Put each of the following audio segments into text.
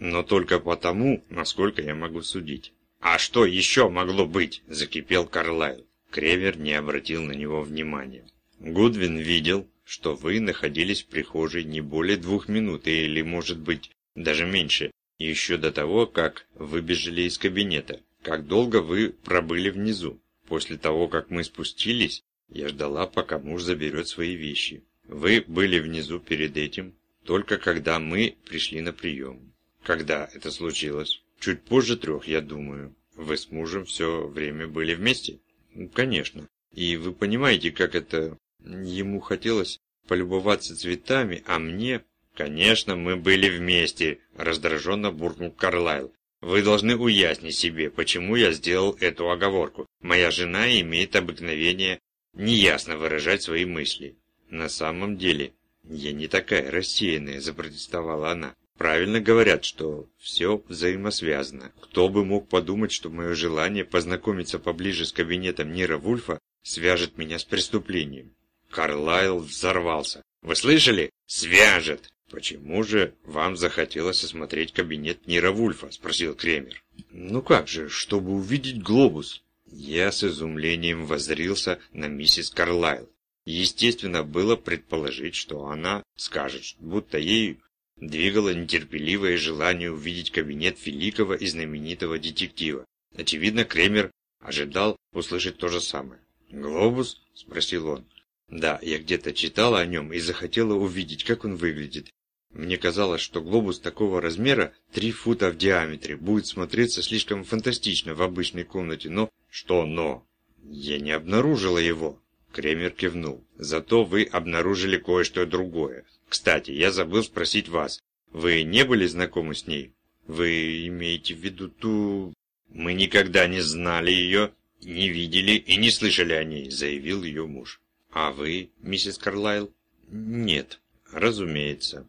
но только потому, насколько я могу судить. «А что еще могло быть?» – закипел Карлайл. Кревер не обратил на него внимания. Гудвин видел, что вы находились в прихожей не более двух минут, или, может быть, даже меньше, еще до того, как выбежали из кабинета. Как долго вы пробыли внизу? После того, как мы спустились, я ждала, пока муж заберет свои вещи. Вы были внизу перед этим, только когда мы пришли на прием. Когда это случилось? Чуть позже трех, я думаю. Вы с мужем все время были вместе? Конечно. И вы понимаете, как это... Ему хотелось полюбоваться цветами, а мне... Конечно, мы были вместе, раздраженно буркнул Карлайл. Вы должны уяснить себе, почему я сделал эту оговорку. Моя жена имеет обыкновение неясно выражать свои мысли. На самом деле, я не такая рассеянная, запротестовала она. Правильно говорят, что все взаимосвязано. Кто бы мог подумать, что мое желание познакомиться поближе с кабинетом Нира Вульфа свяжет меня с преступлением. Карлайл взорвался. «Вы слышали? Свяжет!» «Почему же вам захотелось осмотреть кабинет Нира Вульфа?» – спросил Кремер. «Ну как же, чтобы увидеть глобус». Я с изумлением воззрился на миссис Карлайл. Естественно, было предположить, что она скажет, будто ею двигало нетерпеливое желание увидеть кабинет великого и знаменитого детектива. Очевидно, Кремер ожидал услышать то же самое. «Глобус?» – спросил он. «Да, я где-то читала о нем и захотела увидеть, как он выглядит. Мне казалось, что глобус такого размера, три фута в диаметре, будет смотреться слишком фантастично в обычной комнате, но... Что но? Я не обнаружила его. Кремер кивнул. Зато вы обнаружили кое-что другое. Кстати, я забыл спросить вас. Вы не были знакомы с ней? Вы имеете в виду ту... Мы никогда не знали ее, не видели и не слышали о ней, заявил ее муж. А вы, миссис Карлайл? Нет, разумеется.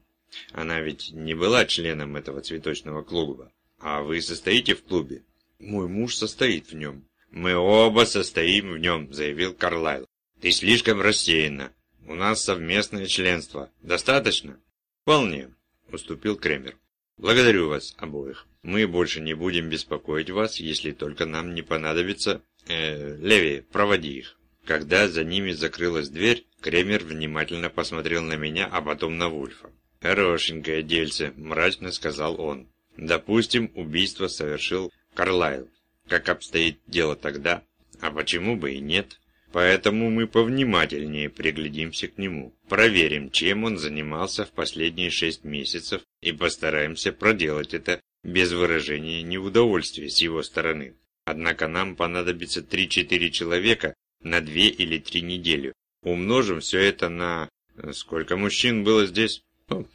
Она ведь не была членом этого цветочного клуба. А вы состоите в клубе? Мой муж состоит в нем. Мы оба состоим в нем, заявил Карлайл. Ты слишком рассеянна. У нас совместное членство. Достаточно? Вполне, уступил Кремер. Благодарю вас обоих. Мы больше не будем беспокоить вас, если только нам не понадобится... Э, Леви, проводи их. Когда за ними закрылась дверь, Кремер внимательно посмотрел на меня, а потом на Вульфа. «Хорошенькое дельце», – мрачно сказал он. «Допустим, убийство совершил Карлайл. Как обстоит дело тогда? А почему бы и нет? Поэтому мы повнимательнее приглядимся к нему, проверим, чем он занимался в последние шесть месяцев и постараемся проделать это без выражения неудовольствия с его стороны. Однако нам понадобится 3-4 человека на 2 или 3 недели. Умножим все это на... Сколько мужчин было здесь?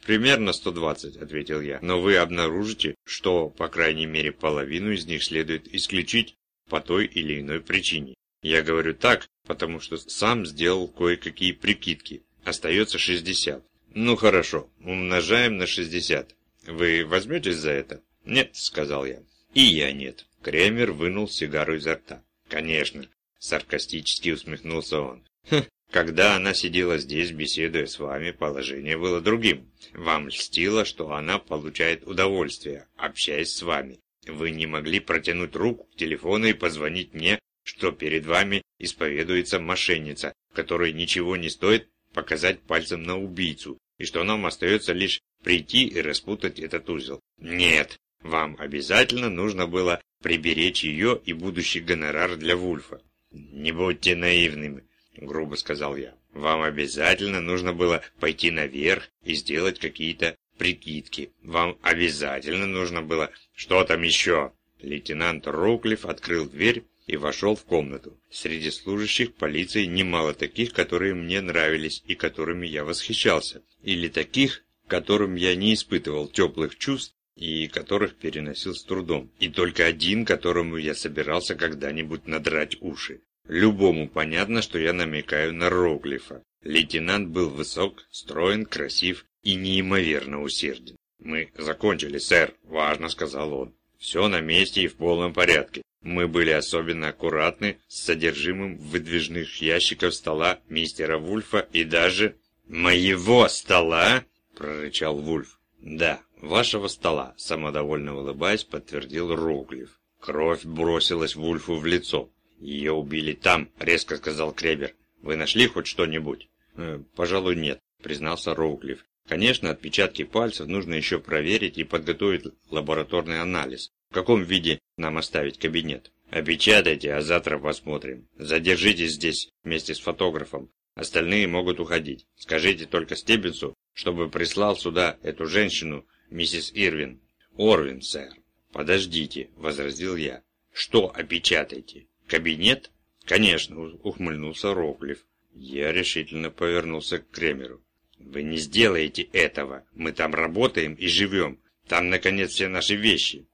«Примерно 120», — ответил я. «Но вы обнаружите, что, по крайней мере, половину из них следует исключить по той или иной причине. Я говорю так, потому что сам сделал кое-какие прикидки. Остается 60. Ну хорошо, умножаем на 60. Вы возьметесь за это? Нет, сказал я. И я нет. Кремер вынул сигару изо рта. Конечно, саркастически усмехнулся он. Хм, когда она сидела здесь, беседуя с вами, положение было другим. Вам льстило, что она получает удовольствие, общаясь с вами. Вы не могли протянуть руку к телефону и позвонить мне, что перед вами исповедуется мошенница, которой ничего не стоит показать пальцем на убийцу, и что нам остается лишь прийти и распутать этот узел. Нет, вам обязательно нужно было приберечь ее и будущий гонорар для Вульфа. Не будьте наивными грубо сказал я. Вам обязательно нужно было пойти наверх и сделать какие-то прикидки. Вам обязательно нужно было... Что там еще? Лейтенант Роуклифф открыл дверь и вошел в комнату. Среди служащих полиции немало таких, которые мне нравились и которыми я восхищался. Или таких, которым я не испытывал теплых чувств и которых переносил с трудом. И только один, которому я собирался когда-нибудь надрать уши. Любому понятно, что я намекаю на Роглифа. Лейтенант был высок, строен, красив и неимоверно усерден. «Мы закончили, сэр», – важно сказал он. «Все на месте и в полном порядке. Мы были особенно аккуратны с содержимым выдвижных ящиков стола мистера Вульфа и даже...» «Моего стола?» – прорычал Вульф. «Да, «Вашего стола», — самодовольно улыбаясь, подтвердил Роуклифф. Кровь бросилась Вульфу в лицо. «Ее убили там», — резко сказал Кребер. «Вы нашли хоть что-нибудь?» «Э, «Пожалуй, нет», — признался Роуклифф. «Конечно, отпечатки пальцев нужно еще проверить и подготовить лабораторный анализ. В каком виде нам оставить кабинет?» «Опечатайте, а завтра посмотрим. Задержитесь здесь вместе с фотографом. Остальные могут уходить. Скажите только Стеббинсу, чтобы прислал сюда эту женщину, миссис Ирвин». «Орвин, сэр». «Подождите», — возразил я. «Что опечатайте? Кабинет?» «Конечно», — ухмыльнулся Роклифф. Я решительно повернулся к Кремеру. «Вы не сделаете этого. Мы там работаем и живем. Там, наконец, все наши вещи.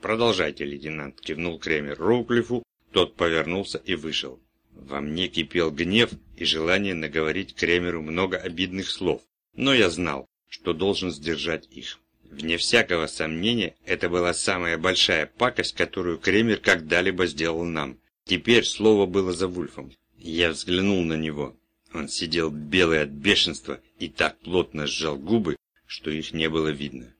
«Продолжайте, лейтенант», — кивнул Кремер Роуклифу, тот повернулся и вышел. Во мне кипел гнев и желание наговорить Кремеру много обидных слов, но я знал, что должен сдержать их. Вне всякого сомнения, это была самая большая пакость, которую Кремер когда-либо сделал нам. Теперь слово было за Вульфом. Я взглянул на него. Он сидел белый от бешенства и так плотно сжал губы, что их не было видно.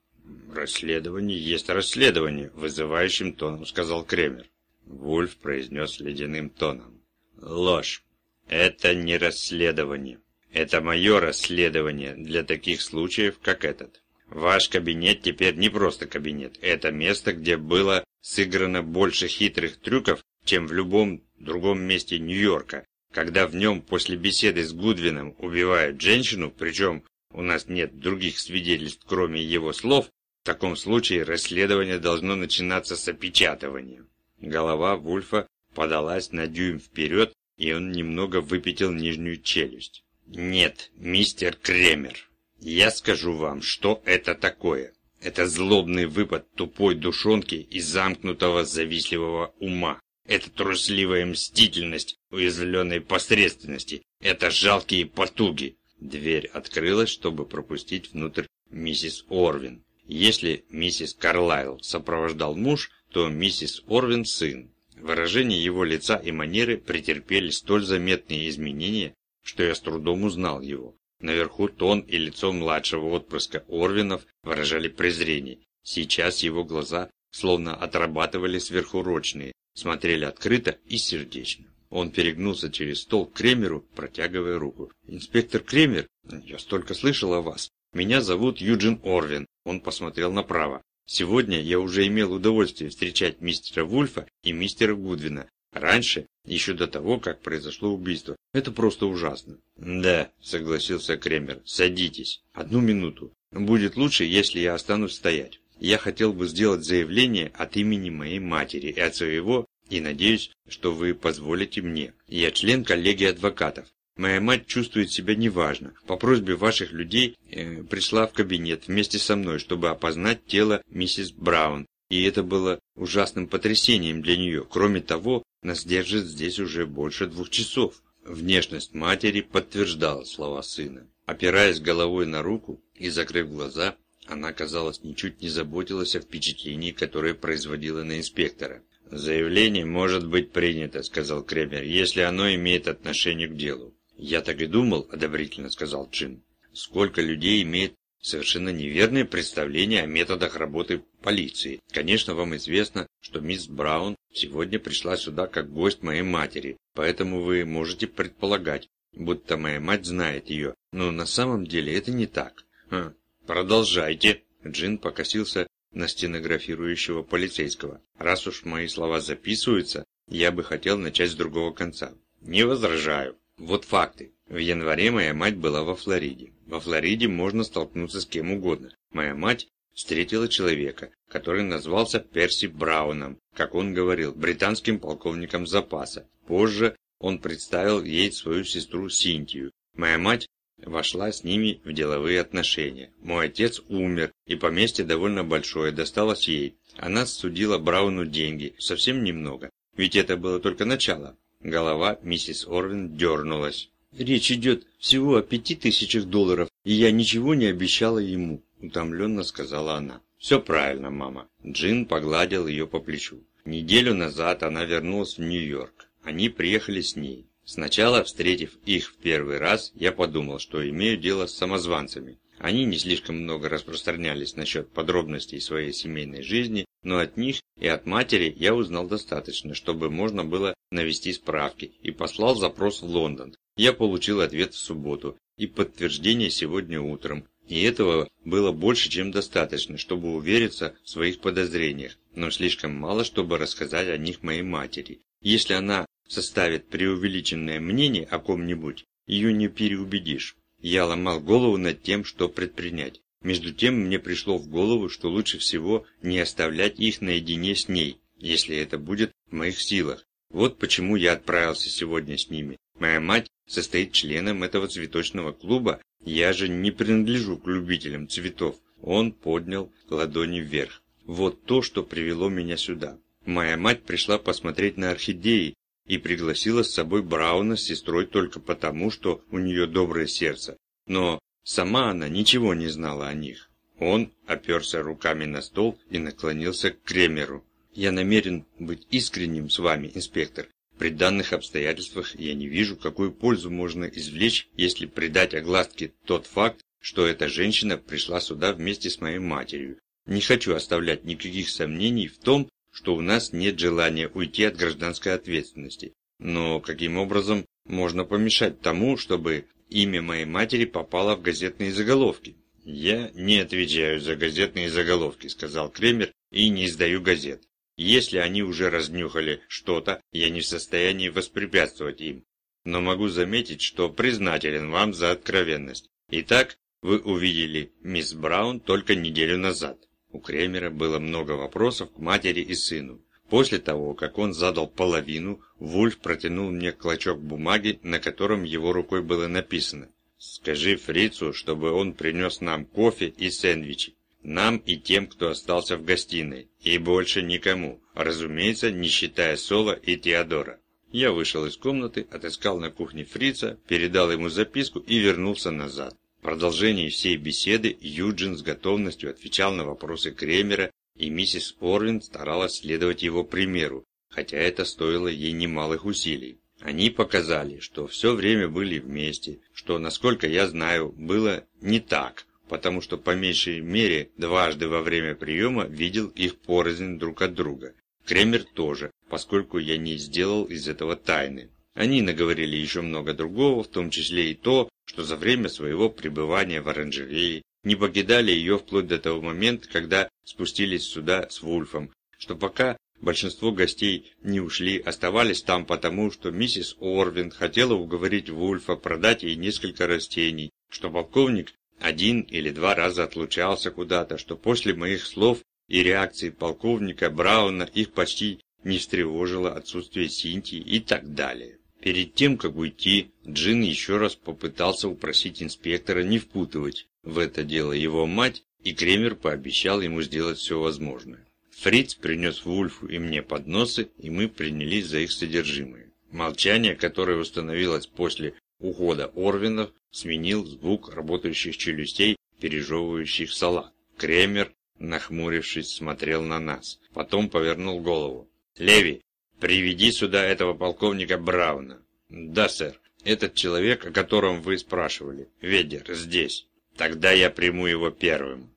«Расследование есть расследование», — вызывающим тоном сказал Кремер. Вульф произнес ледяным тоном. «Ложь. Это не расследование. Это мое расследование для таких случаев, как этот. Ваш кабинет теперь не просто кабинет. Это место, где было сыграно больше хитрых трюков, чем в любом другом месте Нью-Йорка, когда в нем после беседы с Гудвином убивают женщину, причем у нас нет других свидетельств, кроме его слов, в таком случае расследование должно начинаться с опечатывания. Голова Вульфа подалась на дюйм вперед, и он немного выпятил нижнюю челюсть. «Нет, мистер Кремер, я скажу вам, что это такое. Это злобный выпад тупой душонки и замкнутого завистливого ума. Это трусливая мстительность уязвленной посредственности. Это жалкие потуги». Дверь открылась, чтобы пропустить внутрь миссис Орвин. Если миссис Карлайл сопровождал муж, то миссис Орвин сын. Выражение его лица и манеры претерпели столь заметные изменения, что я с трудом узнал его. Наверху тон и лицо младшего отпрыска Орвинов выражали презрение. Сейчас его глаза словно отрабатывали сверхурочные, смотрели открыто и сердечно. Он перегнулся через стол к Кремеру, протягивая руку. «Инспектор Кремер, я столько слышал о вас. Меня зовут Юджин Орвин. Он посмотрел направо. Сегодня я уже имел удовольствие встречать мистера Вульфа и мистера Гудвина. Раньше, еще до того, как произошло убийство. Это просто ужасно. Да, согласился Кремер. Садитесь. Одну минуту. Будет лучше, если я останусь стоять. Я хотел бы сделать заявление от имени моей матери и от своего, и надеюсь, что вы позволите мне. Я член коллегии адвокатов. Моя мать чувствует себя неважно. По просьбе ваших людей э, пришла в кабинет вместе со мной, чтобы опознать тело миссис Браун. И это было ужасным потрясением для нее. Кроме того, нас держит здесь уже больше двух часов. Внешность матери подтверждала слова сына. Опираясь головой на руку и закрыв глаза, она, казалось, ничуть не заботилась о впечатлении, которое производила на инспектора. «Заявление может быть принято», — сказал Кремер, — «если оно имеет отношение к делу. «Я так и думал», — одобрительно сказал Джин. «Сколько людей имеет совершенно неверное представление о методах работы полиции. Конечно, вам известно, что мисс Браун сегодня пришла сюда как гость моей матери, поэтому вы можете предполагать, будто моя мать знает ее, но на самом деле это не так. Хм, продолжайте. Джин покосился на стенографирующего полицейского. Раз уж мои слова записываются, я бы хотел начать с другого конца. Не возражаю. Вот факты. В январе моя мать была во Флориде. Во Флориде можно столкнуться с кем угодно. Моя мать встретила человека, который назвался Перси Брауном, как он говорил, британским полковником запаса. Позже он представил ей свою сестру Синтию. Моя мать вошла с ними в деловые отношения. Мой отец умер, и поместье довольно большое досталось ей. Она судила Брауну деньги, совсем немного, ведь это было только начало. Голова миссис Орвин дернулась. «Речь идет всего о пяти тысячах долларов, и я ничего не обещала ему», – утомленно сказала она. «Все правильно, мама». Джин погладил ее по плечу. Неделю назад она вернулась в Нью-Йорк. Они приехали с ней. Сначала, встретив их в первый раз, я подумал, что имею дело с самозванцами. Они не слишком много распространялись насчет подробностей своей семейной жизни, но от них и от матери я узнал достаточно, чтобы можно было навести справки, и послал запрос в Лондон. Я получил ответ в субботу и подтверждение сегодня утром, и этого было больше, чем достаточно, чтобы увериться в своих подозрениях, но слишком мало, чтобы рассказать о них моей матери. Если она составит преувеличенное мнение о ком-нибудь, ее не переубедишь. Я ломал голову над тем, что предпринять. Между тем мне пришло в голову, что лучше всего не оставлять их наедине с ней, если это будет в моих силах. Вот почему я отправился сегодня с ними. Моя мать состоит членом этого цветочного клуба, я же не принадлежу к любителям цветов. Он поднял ладони вверх. Вот то, что привело меня сюда. Моя мать пришла посмотреть на орхидеи и пригласила с собой Брауна с сестрой только потому, что у нее доброе сердце. Но сама она ничего не знала о них. Он оперся руками на стол и наклонился к Кремеру. «Я намерен быть искренним с вами, инспектор. При данных обстоятельствах я не вижу, какую пользу можно извлечь, если придать огласке тот факт, что эта женщина пришла сюда вместе с моей матерью. Не хочу оставлять никаких сомнений в том, что у нас нет желания уйти от гражданской ответственности. Но каким образом можно помешать тому, чтобы имя моей матери попало в газетные заголовки? «Я не отвечаю за газетные заголовки», — сказал Кремер, — «и не издаю газет. Если они уже разнюхали что-то, я не в состоянии воспрепятствовать им. Но могу заметить, что признателен вам за откровенность. Итак, вы увидели мисс Браун только неделю назад. У Кремера было много вопросов к матери и сыну. После того, как он задал половину, Вульф протянул мне клочок бумаги, на котором его рукой было написано «Скажи фрицу, чтобы он принес нам кофе и сэндвичи. Нам и тем, кто остался в гостиной, и больше никому, разумеется, не считая Соло и Теодора. Я вышел из комнаты, отыскал на кухне фрица, передал ему записку и вернулся назад. В продолжении всей беседы Юджин с готовностью отвечал на вопросы Кремера, и миссис Орвин старалась следовать его примеру, хотя это стоило ей немалых усилий. Они показали, что все время были вместе, что, насколько я знаю, было не так, потому что по меньшей мере дважды во время приема видел их порознь друг от друга. Кремер тоже, поскольку я не сделал из этого тайны. Они наговорили еще много другого, в том числе и то, что за время своего пребывания в оранжерее не покидали ее вплоть до того момента, когда спустились сюда с Вульфом, что пока большинство гостей не ушли, оставались там потому, что миссис Орвин хотела уговорить Вульфа продать ей несколько растений, что полковник один или два раза отлучался куда-то, что после моих слов и реакции полковника Брауна их почти не встревожило отсутствие Синтии и так далее. Перед тем, как уйти, Джин еще раз попытался упросить инспектора не впутывать в это дело его мать, и Кремер пообещал ему сделать все возможное. Фриц принес Вульфу и мне подносы, и мы принялись за их содержимое. Молчание, которое установилось после ухода Орвинов, сменил звук работающих челюстей, пережевывающих салат. Кремер, нахмурившись, смотрел на нас. Потом повернул голову. «Леви, приведи сюда этого полковника Брауна». «Да, сэр. Этот человек, о котором вы спрашивали. Ведер, здесь. Тогда я приму его первым».